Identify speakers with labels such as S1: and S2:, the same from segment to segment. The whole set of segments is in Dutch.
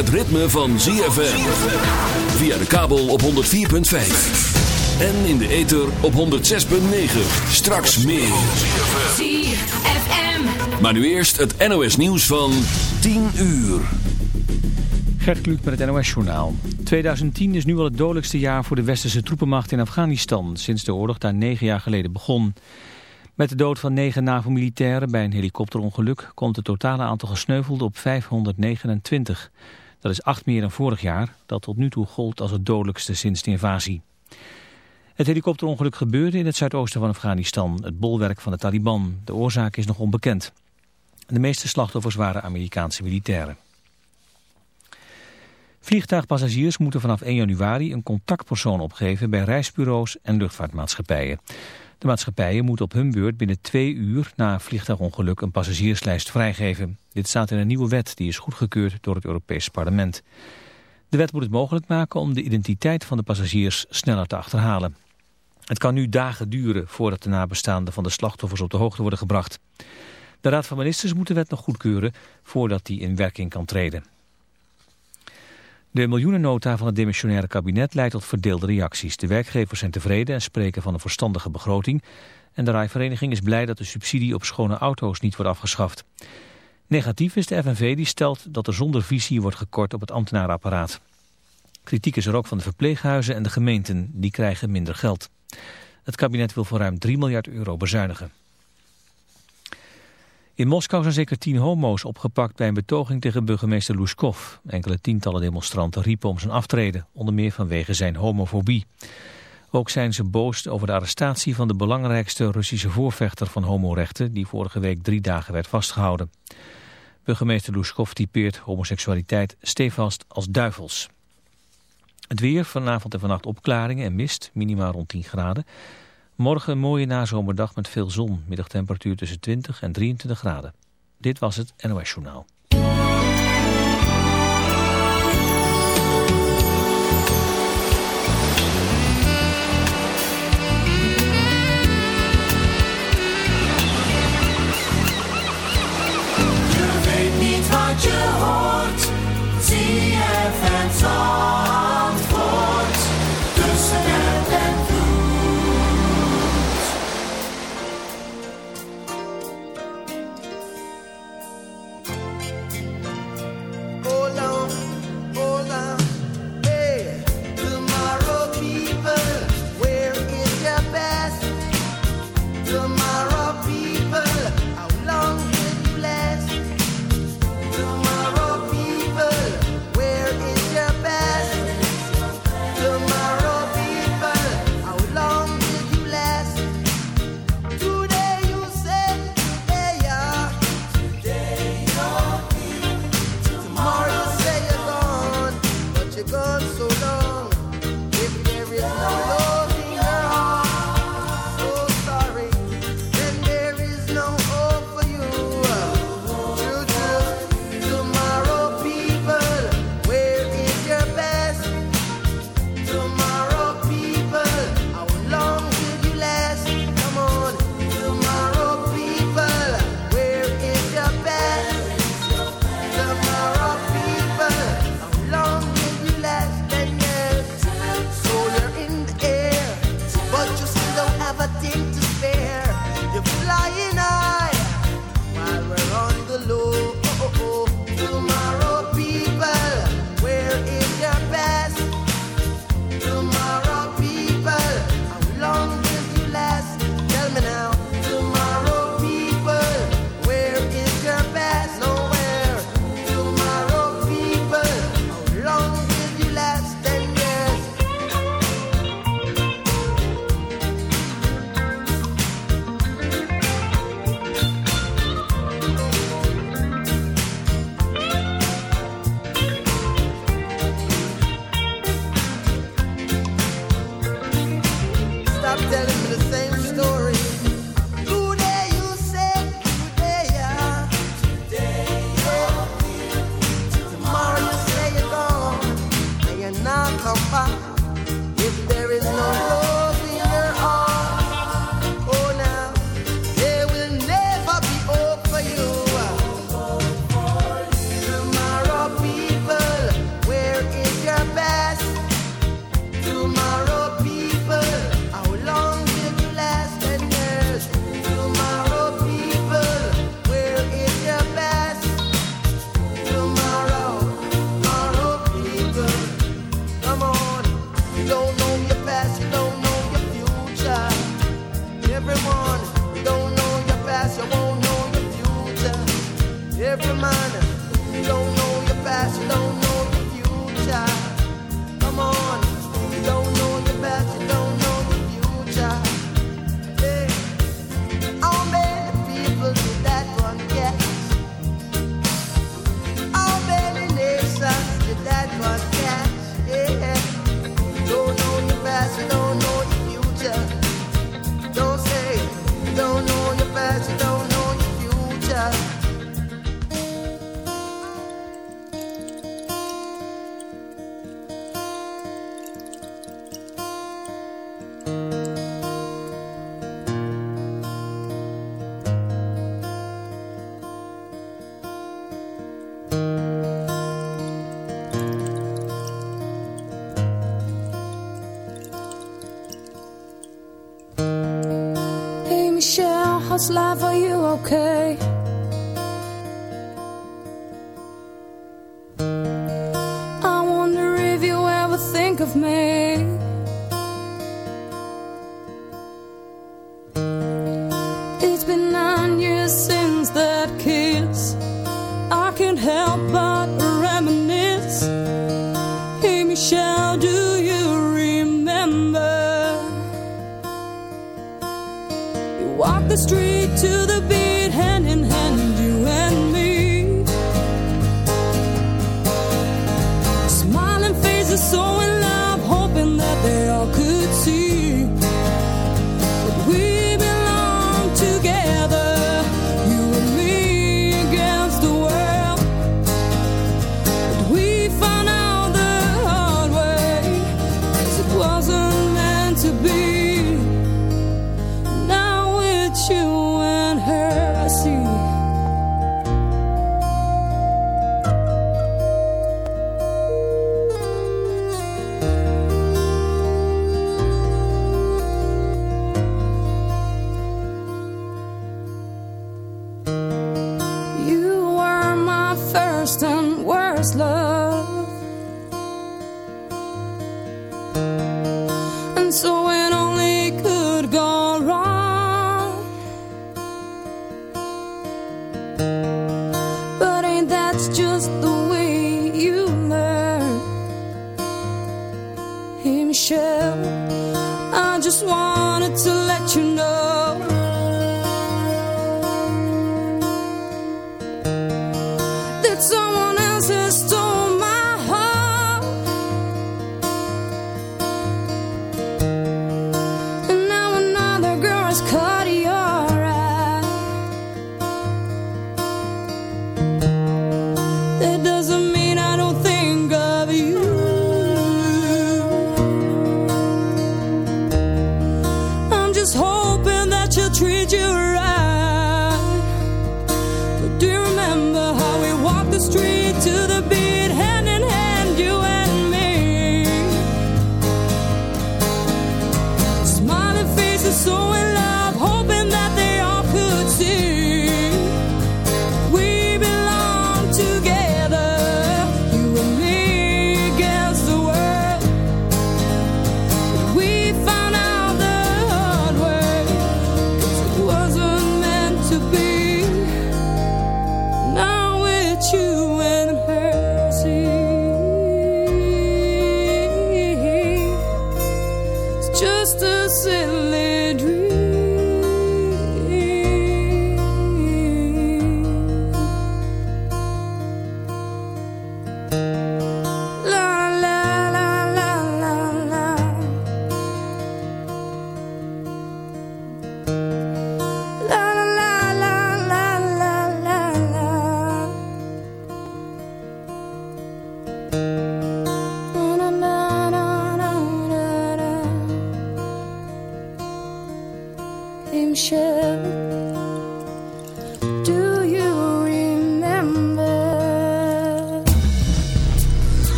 S1: Het ritme van ZFM. Via de kabel op 104.5. En in de ether op 106.9. Straks meer.
S2: ZFM.
S1: Maar nu eerst het NOS nieuws van 10 uur.
S3: Gert Kluk met het NOS-journaal. 2010 is nu al het dodelijkste jaar voor de westerse troepenmacht in Afghanistan... sinds de oorlog daar negen jaar geleden begon. Met de dood van negen NAVO-militairen bij een helikopterongeluk... komt het totale aantal gesneuvelden op 529. Dat is acht meer dan vorig jaar, dat tot nu toe gold als het dodelijkste sinds de invasie. Het helikopterongeluk gebeurde in het zuidoosten van Afghanistan... het bolwerk van de Taliban. De oorzaak is nog onbekend. De meeste slachtoffers waren Amerikaanse militairen. Vliegtuigpassagiers moeten vanaf 1 januari een contactpersoon opgeven bij reisbureaus en luchtvaartmaatschappijen. De maatschappijen moeten op hun beurt binnen twee uur na vliegtuigongeluk een passagierslijst vrijgeven. Dit staat in een nieuwe wet die is goedgekeurd door het Europees Parlement. De wet moet het mogelijk maken om de identiteit van de passagiers sneller te achterhalen. Het kan nu dagen duren voordat de nabestaanden van de slachtoffers op de hoogte worden gebracht. De Raad van Ministers moet de wet nog goedkeuren voordat die in werking kan treden. De miljoenennota van het demissionaire kabinet leidt tot verdeelde reacties. De werkgevers zijn tevreden en spreken van een verstandige begroting. En de rijvereniging is blij dat de subsidie op schone auto's niet wordt afgeschaft. Negatief is de FNV die stelt dat er zonder visie wordt gekort op het ambtenarenapparaat. Kritiek is er ook van de verpleeghuizen en de gemeenten. Die krijgen minder geld. Het kabinet wil voor ruim 3 miljard euro bezuinigen. In Moskou zijn zeker tien homo's opgepakt bij een betoging tegen burgemeester Lushkov. Enkele tientallen demonstranten riepen om zijn aftreden, onder meer vanwege zijn homofobie. Ook zijn ze boos over de arrestatie van de belangrijkste Russische voorvechter van homorechten, die vorige week drie dagen werd vastgehouden. Burgemeester Lushkov typeert homoseksualiteit stevast als duivels. Het weer, vanavond en vannacht opklaringen en mist, minimaal rond 10 graden. Morgen een mooie nazomerdag met veel zon. Middagtemperatuur tussen 20 en 23 graden. Dit was het NOS Journaal.
S4: Hoort. ZFM Zandvoort.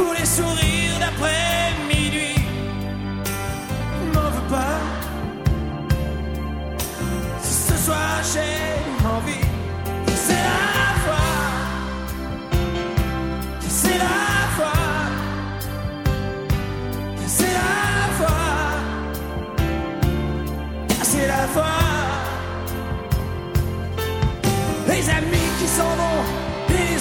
S5: pour les sourires d'après minuit. M'en veux pas si ce soir j'ai envie. C'est la foi, c'est la foi, c'est la foi, c'est la foi. Les amis qui s'en vont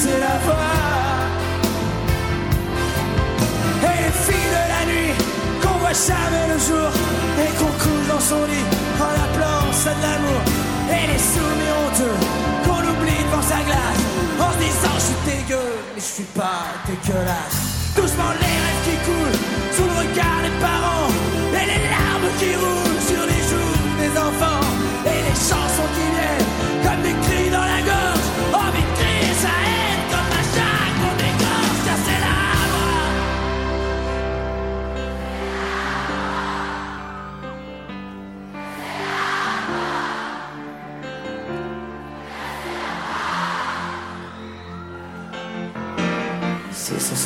S5: Casser la voix. Et les filles de la nuit qu'on voit jamais le jour et qu'on couche dans son lit en appelant ça de l'amour. Et les soumis honteux qu'on oublie devant sa glace en se disant je suis dégueu mais je suis pas dégueulasse. Doucement les rêves qui coulent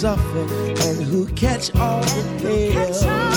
S6: suffer and who catch all the pain.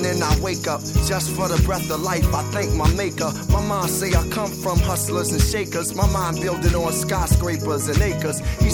S7: Morning I wake up just for the breath of life. I thank my maker. My mind say I come from hustlers and shakers. My mind building on skyscrapers and acres. He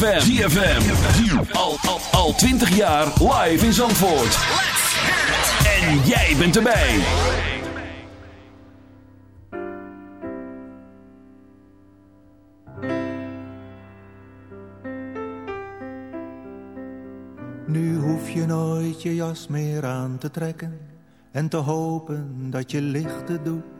S1: ZFM. ZFM. Al, al, al 20 jaar live in Zandvoort. En jij bent erbij.
S8: Nu hoef je nooit je jas meer aan te trekken en te hopen dat je lichten doet.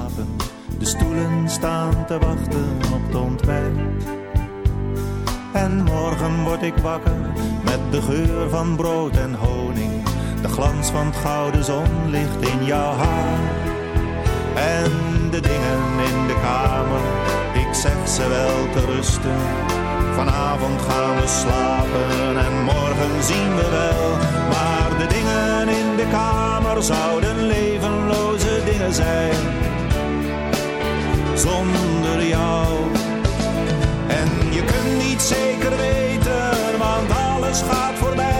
S8: slapen. De stoelen staan te wachten op het ontbijt. En morgen word ik wakker met de geur van brood en honing. De glans van het gouden zonlicht in jouw haar. En de dingen in de kamer, ik zeg ze wel te rusten. Vanavond gaan we slapen en morgen zien we wel. Maar de dingen in de kamer zouden levenloze dingen zijn. Zonder jou. En je kunt niet zeker weten, want alles gaat voorbij.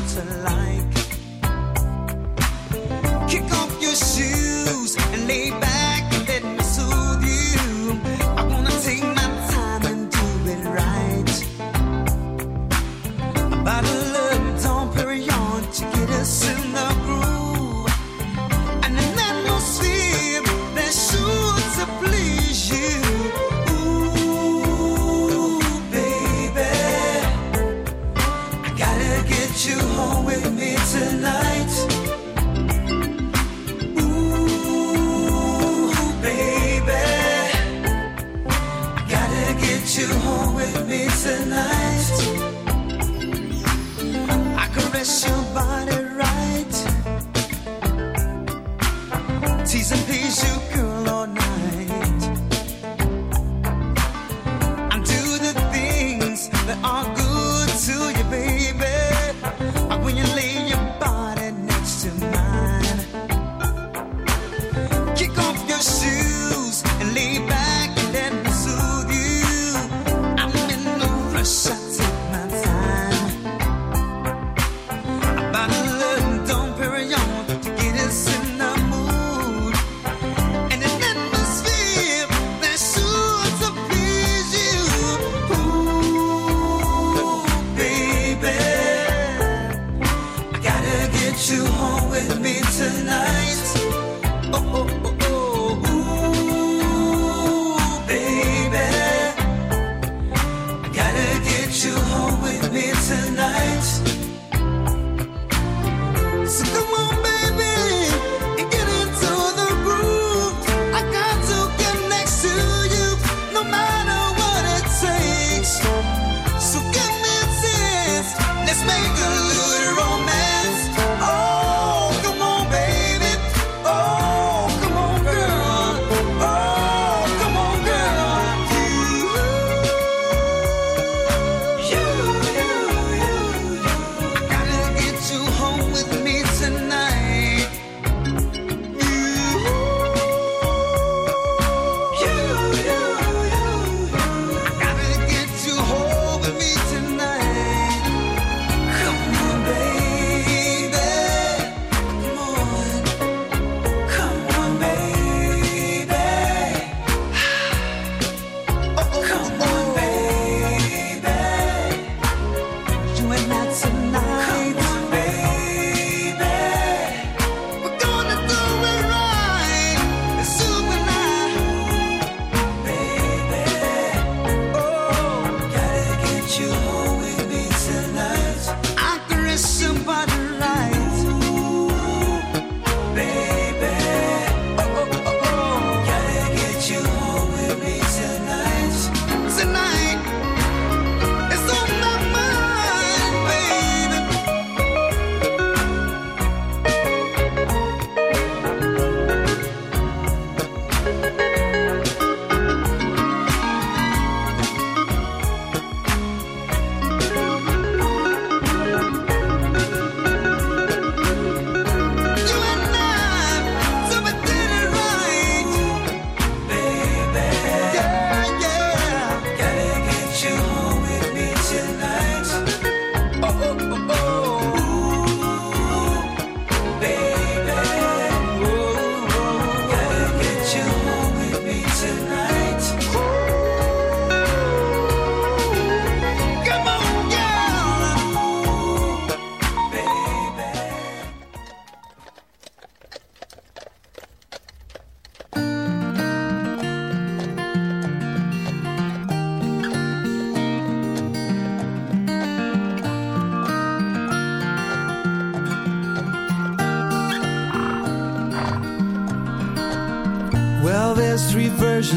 S9: to
S10: life.